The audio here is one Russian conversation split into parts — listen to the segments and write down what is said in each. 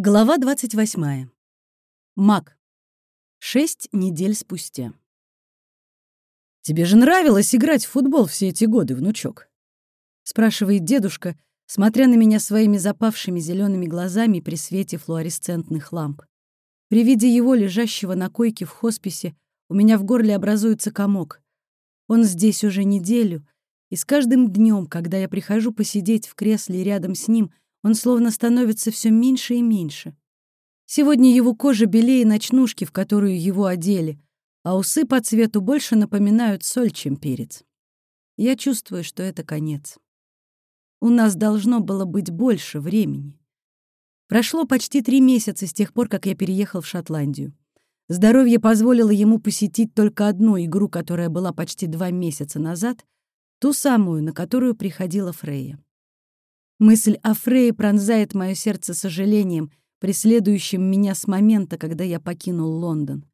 Глава 28. Мак. Шесть недель спустя. «Тебе же нравилось играть в футбол все эти годы, внучок?» — спрашивает дедушка, смотря на меня своими запавшими зелеными глазами при свете флуоресцентных ламп. При виде его, лежащего на койке в хосписе, у меня в горле образуется комок. Он здесь уже неделю, и с каждым днем, когда я прихожу посидеть в кресле рядом с ним — он словно становится все меньше и меньше. Сегодня его кожа белее ночнушки, в которую его одели, а усы по цвету больше напоминают соль, чем перец. Я чувствую, что это конец. У нас должно было быть больше времени. Прошло почти три месяца с тех пор, как я переехал в Шотландию. Здоровье позволило ему посетить только одну игру, которая была почти два месяца назад, ту самую, на которую приходила Фрейя. Мысль о Фрейе пронзает мое сердце сожалением, преследующим меня с момента, когда я покинул Лондон.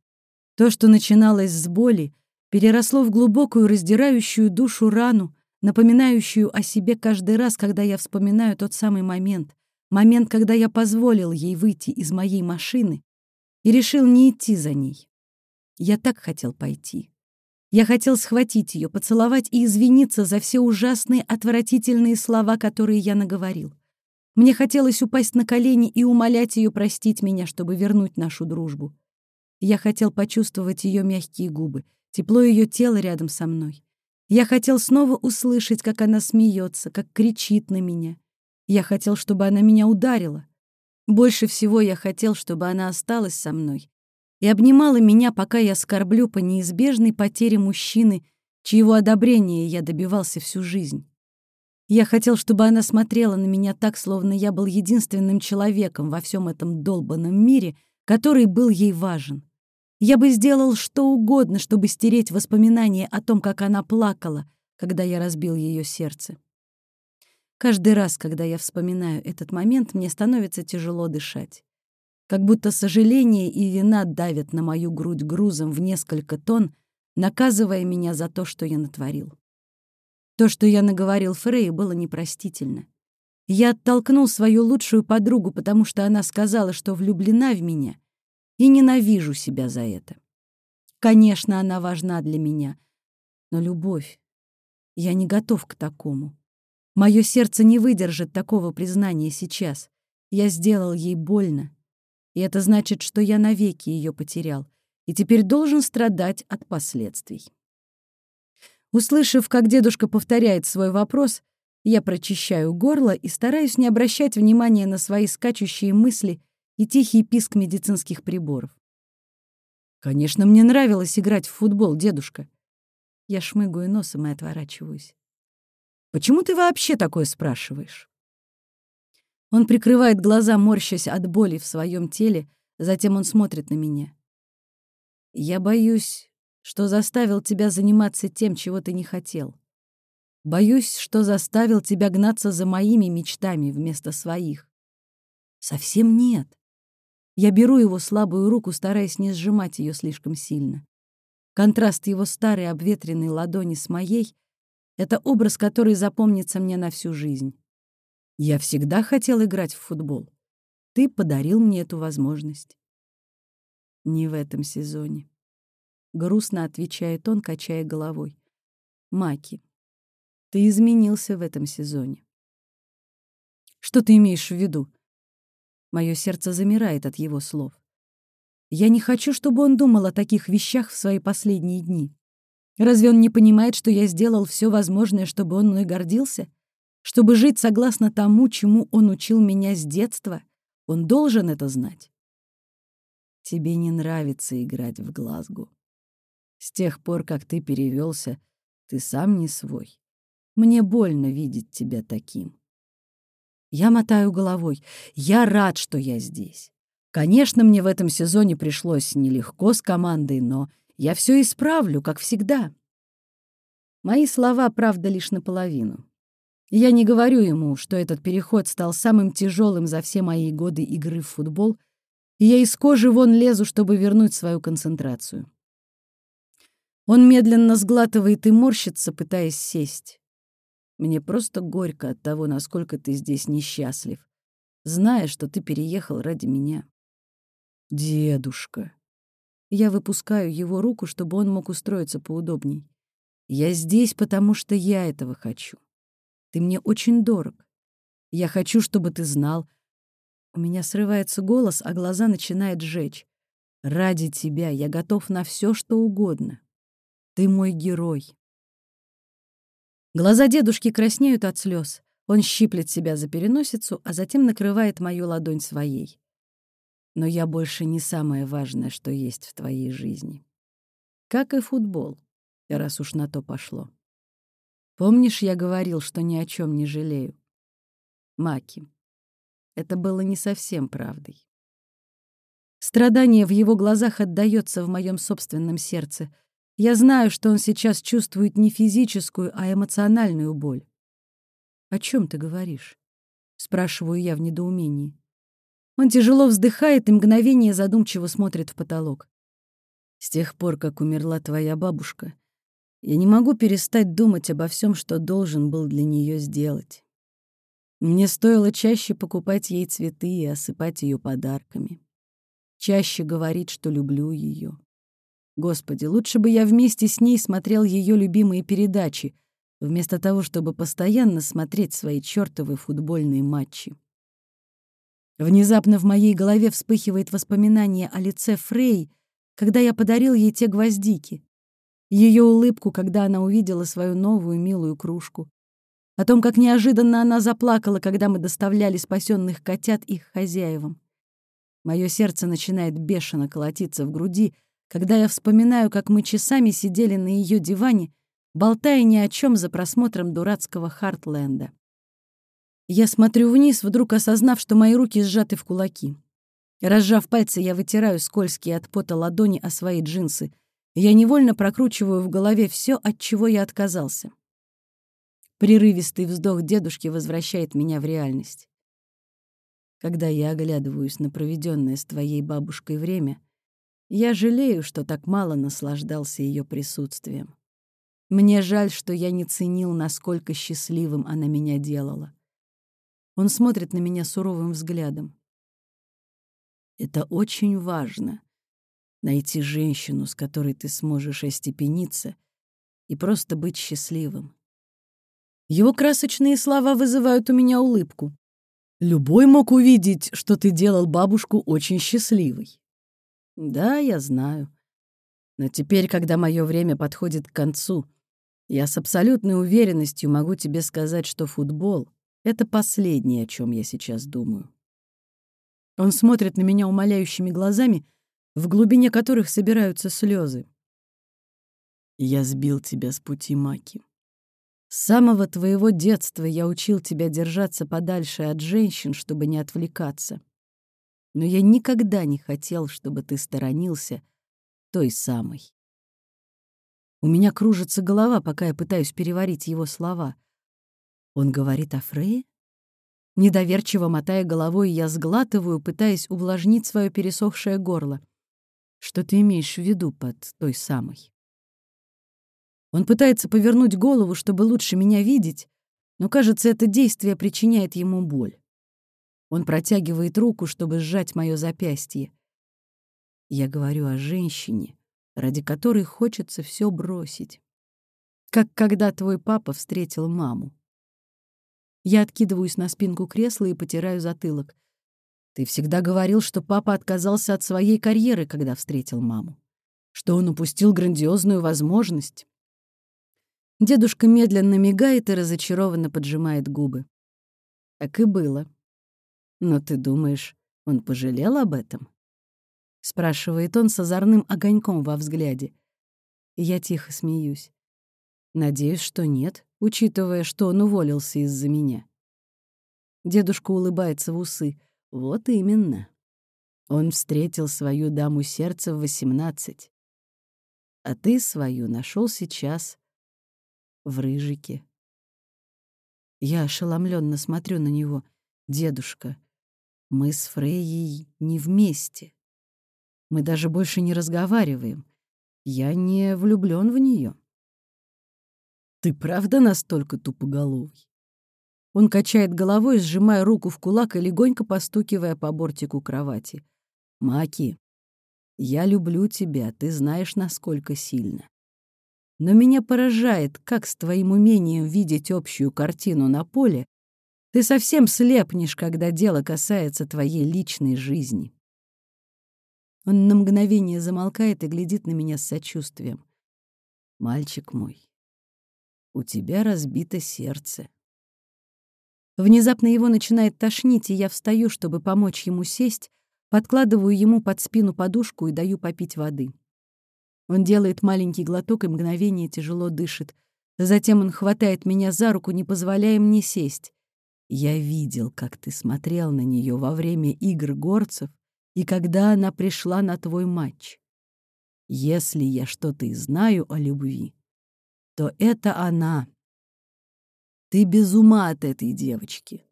То, что начиналось с боли, переросло в глубокую раздирающую душу рану, напоминающую о себе каждый раз, когда я вспоминаю тот самый момент, момент, когда я позволил ей выйти из моей машины и решил не идти за ней. Я так хотел пойти. Я хотел схватить ее, поцеловать и извиниться за все ужасные, отвратительные слова, которые я наговорил. Мне хотелось упасть на колени и умолять ее простить меня, чтобы вернуть нашу дружбу. Я хотел почувствовать ее мягкие губы, тепло ее тела рядом со мной. Я хотел снова услышать, как она смеется, как кричит на меня. Я хотел, чтобы она меня ударила. Больше всего я хотел, чтобы она осталась со мной, и обнимала меня, пока я скорблю по неизбежной потере мужчины, чьего одобрения я добивался всю жизнь. Я хотел, чтобы она смотрела на меня так, словно я был единственным человеком во всем этом долбанном мире, который был ей важен. Я бы сделал что угодно, чтобы стереть воспоминания о том, как она плакала, когда я разбил ее сердце. Каждый раз, когда я вспоминаю этот момент, мне становится тяжело дышать как будто сожаление и вина давят на мою грудь грузом в несколько тонн, наказывая меня за то, что я натворил. То, что я наговорил Фрей, было непростительно. Я оттолкнул свою лучшую подругу, потому что она сказала, что влюблена в меня, и ненавижу себя за это. Конечно, она важна для меня, но любовь... Я не готов к такому. Мое сердце не выдержит такого признания сейчас. Я сделал ей больно, и это значит, что я навеки ее потерял и теперь должен страдать от последствий. Услышав, как дедушка повторяет свой вопрос, я прочищаю горло и стараюсь не обращать внимания на свои скачущие мысли и тихий писк медицинских приборов. «Конечно, мне нравилось играть в футбол, дедушка». Я шмыгаю носом и отворачиваюсь. «Почему ты вообще такое спрашиваешь?» Он прикрывает глаза, морщась от боли в своем теле, затем он смотрит на меня. «Я боюсь, что заставил тебя заниматься тем, чего ты не хотел. Боюсь, что заставил тебя гнаться за моими мечтами вместо своих. Совсем нет. Я беру его слабую руку, стараясь не сжимать ее слишком сильно. Контраст его старой обветренной ладони с моей — это образ, который запомнится мне на всю жизнь. Я всегда хотел играть в футбол. Ты подарил мне эту возможность. Не в этом сезоне. Грустно отвечает он, качая головой. Маки, ты изменился в этом сезоне. Что ты имеешь в виду? Мое сердце замирает от его слов. Я не хочу, чтобы он думал о таких вещах в свои последние дни. Разве он не понимает, что я сделал все возможное, чтобы он мной гордился? Чтобы жить согласно тому, чему он учил меня с детства, он должен это знать. Тебе не нравится играть в Глазгу. С тех пор, как ты перевелся, ты сам не свой. Мне больно видеть тебя таким. Я мотаю головой. Я рад, что я здесь. Конечно, мне в этом сезоне пришлось нелегко с командой, но я все исправлю, как всегда. Мои слова, правда, лишь наполовину. Я не говорю ему, что этот переход стал самым тяжелым за все мои годы игры в футбол, и я из кожи вон лезу, чтобы вернуть свою концентрацию. Он медленно сглатывает и морщится, пытаясь сесть. Мне просто горько от того, насколько ты здесь несчастлив. зная, что ты переехал ради меня. Дедушка. Я выпускаю его руку, чтобы он мог устроиться поудобней. Я здесь, потому что я этого хочу. Ты мне очень дорог. Я хочу, чтобы ты знал. У меня срывается голос, а глаза начинают жечь. Ради тебя я готов на все, что угодно. Ты мой герой. Глаза дедушки краснеют от слез. Он щиплет себя за переносицу, а затем накрывает мою ладонь своей. Но я больше не самое важное, что есть в твоей жизни. Как и футбол, раз уж на то пошло. Помнишь, я говорил, что ни о чем не жалею? Маки. Это было не совсем правдой. Страдание в его глазах отдаётся в моем собственном сердце. Я знаю, что он сейчас чувствует не физическую, а эмоциональную боль. «О чем ты говоришь?» — спрашиваю я в недоумении. Он тяжело вздыхает и мгновение задумчиво смотрит в потолок. «С тех пор, как умерла твоя бабушка, я не могу перестать думать обо всем, что должен был для нее сделать. Мне стоило чаще покупать ей цветы и осыпать ее подарками. Чаще говорить, что люблю ее. Господи, лучше бы я вместе с ней смотрел ее любимые передачи, вместо того, чтобы постоянно смотреть свои чёртовы футбольные матчи. Внезапно в моей голове вспыхивает воспоминание о лице Фрей, когда я подарил ей те гвоздики ее улыбку, когда она увидела свою новую милую кружку, о том, как неожиданно она заплакала, когда мы доставляли спасенных котят их хозяевам. Мое сердце начинает бешено колотиться в груди, когда я вспоминаю, как мы часами сидели на ее диване, болтая ни о чем за просмотром дурацкого Хартленда. Я смотрю вниз, вдруг осознав, что мои руки сжаты в кулаки. Разжав пальцы, я вытираю скользкие от пота ладони о свои джинсы — я невольно прокручиваю в голове все, от чего я отказался. Прерывистый вздох дедушки возвращает меня в реальность. Когда я оглядываюсь на проведенное с твоей бабушкой время, я жалею, что так мало наслаждался ее присутствием. Мне жаль, что я не ценил, насколько счастливым она меня делала. Он смотрит на меня суровым взглядом. Это очень важно найти женщину, с которой ты сможешь остепениться и просто быть счастливым. Его красочные слова вызывают у меня улыбку. Любой мог увидеть, что ты делал бабушку очень счастливой. Да, я знаю. Но теперь, когда мое время подходит к концу, я с абсолютной уверенностью могу тебе сказать, что футбол — это последнее, о чем я сейчас думаю. Он смотрит на меня умоляющими глазами, в глубине которых собираются слезы. Я сбил тебя с пути Маки. С самого твоего детства я учил тебя держаться подальше от женщин, чтобы не отвлекаться. Но я никогда не хотел, чтобы ты сторонился той самой. У меня кружится голова, пока я пытаюсь переварить его слова. Он говорит о Фрее? Недоверчиво мотая головой, я сглатываю, пытаясь увлажнить свое пересохшее горло — что ты имеешь в виду под той самой? Он пытается повернуть голову, чтобы лучше меня видеть, но, кажется, это действие причиняет ему боль. Он протягивает руку, чтобы сжать мое запястье. Я говорю о женщине, ради которой хочется все бросить. Как когда твой папа встретил маму. Я откидываюсь на спинку кресла и потираю затылок. Ты всегда говорил, что папа отказался от своей карьеры, когда встретил маму. Что он упустил грандиозную возможность. Дедушка медленно мигает и разочарованно поджимает губы. Так и было. Но ты думаешь, он пожалел об этом? Спрашивает он с озорным огоньком во взгляде. я тихо смеюсь. Надеюсь, что нет, учитывая, что он уволился из-за меня. Дедушка улыбается в усы. Вот именно. Он встретил свою даму сердца в восемнадцать. А ты свою нашел сейчас в Рыжике. Я ошеломленно смотрю на него. Дедушка, мы с Фрейей не вместе. Мы даже больше не разговариваем. Я не влюблён в неё. Ты правда настолько тупоголовый? Он качает головой, сжимая руку в кулак и легонько постукивая по бортику кровати. «Маки, я люблю тебя, ты знаешь, насколько сильно. Но меня поражает, как с твоим умением видеть общую картину на поле ты совсем слепнешь, когда дело касается твоей личной жизни». Он на мгновение замолкает и глядит на меня с сочувствием. «Мальчик мой, у тебя разбито сердце. Внезапно его начинает тошнить, и я встаю, чтобы помочь ему сесть, подкладываю ему под спину подушку и даю попить воды. Он делает маленький глоток и мгновение тяжело дышит. Затем он хватает меня за руку, не позволяя мне сесть. Я видел, как ты смотрел на нее во время игр горцев и когда она пришла на твой матч. Если я что-то и знаю о любви, то это она, ты без ума от этой девочки.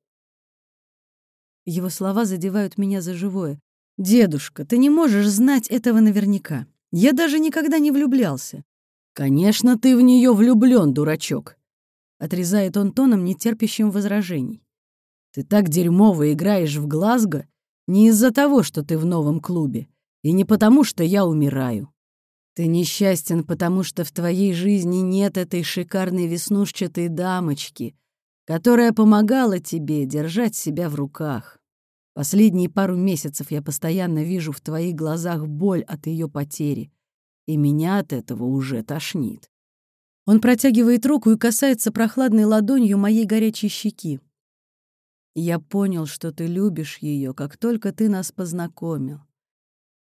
Его слова задевают меня за живое. «Дедушка, ты не можешь знать этого наверняка. Я даже никогда не влюблялся». «Конечно, ты в нее влюблен, дурачок», — отрезает он тоном, нетерпящим возражений. «Ты так дерьмово играешь в Глазго не из-за того, что ты в новом клубе, и не потому, что я умираю. Ты несчастен, потому что в твоей жизни нет этой шикарной веснушчатой дамочки, которая помогала тебе держать себя в руках. Последние пару месяцев я постоянно вижу в твоих глазах боль от ее потери, и меня от этого уже тошнит. Он протягивает руку и касается прохладной ладонью моей горячей щеки. Я понял, что ты любишь ее, как только ты нас познакомил.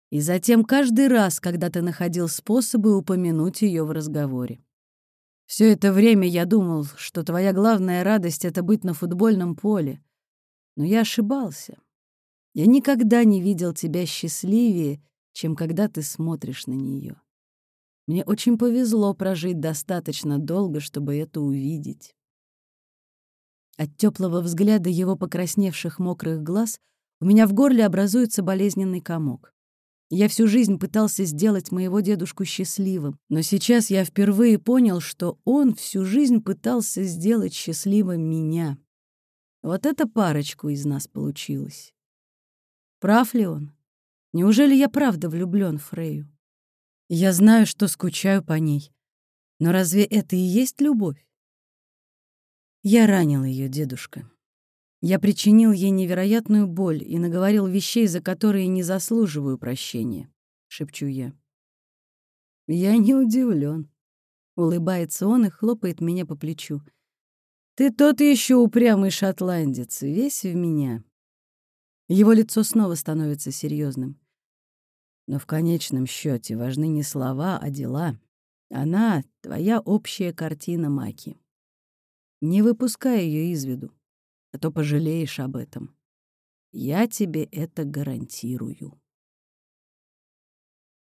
И затем каждый раз, когда ты находил способы упомянуть ее в разговоре. Все это время я думал, что твоя главная радость — это быть на футбольном поле. Но я ошибался. Я никогда не видел тебя счастливее, чем когда ты смотришь на нее. Мне очень повезло прожить достаточно долго, чтобы это увидеть. От теплого взгляда его покрасневших мокрых глаз у меня в горле образуется болезненный комок. Я всю жизнь пытался сделать моего дедушку счастливым, но сейчас я впервые понял, что он всю жизнь пытался сделать счастливым меня. Вот эта парочку из нас получилась. Прав ли он? Неужели я правда влюблён в Фрею? Я знаю, что скучаю по ней. Но разве это и есть любовь? Я ранил её, дедушка. Я причинил ей невероятную боль и наговорил вещей, за которые не заслуживаю прощения, — шепчу я. Я не удивлен. Улыбается он и хлопает меня по плечу. Ты тот еще упрямый шотландец, весь в меня. Его лицо снова становится серьезным. Но в конечном счете важны не слова, а дела. Она — твоя общая картина Маки. Не выпускай ее из виду а то пожалеешь об этом. Я тебе это гарантирую.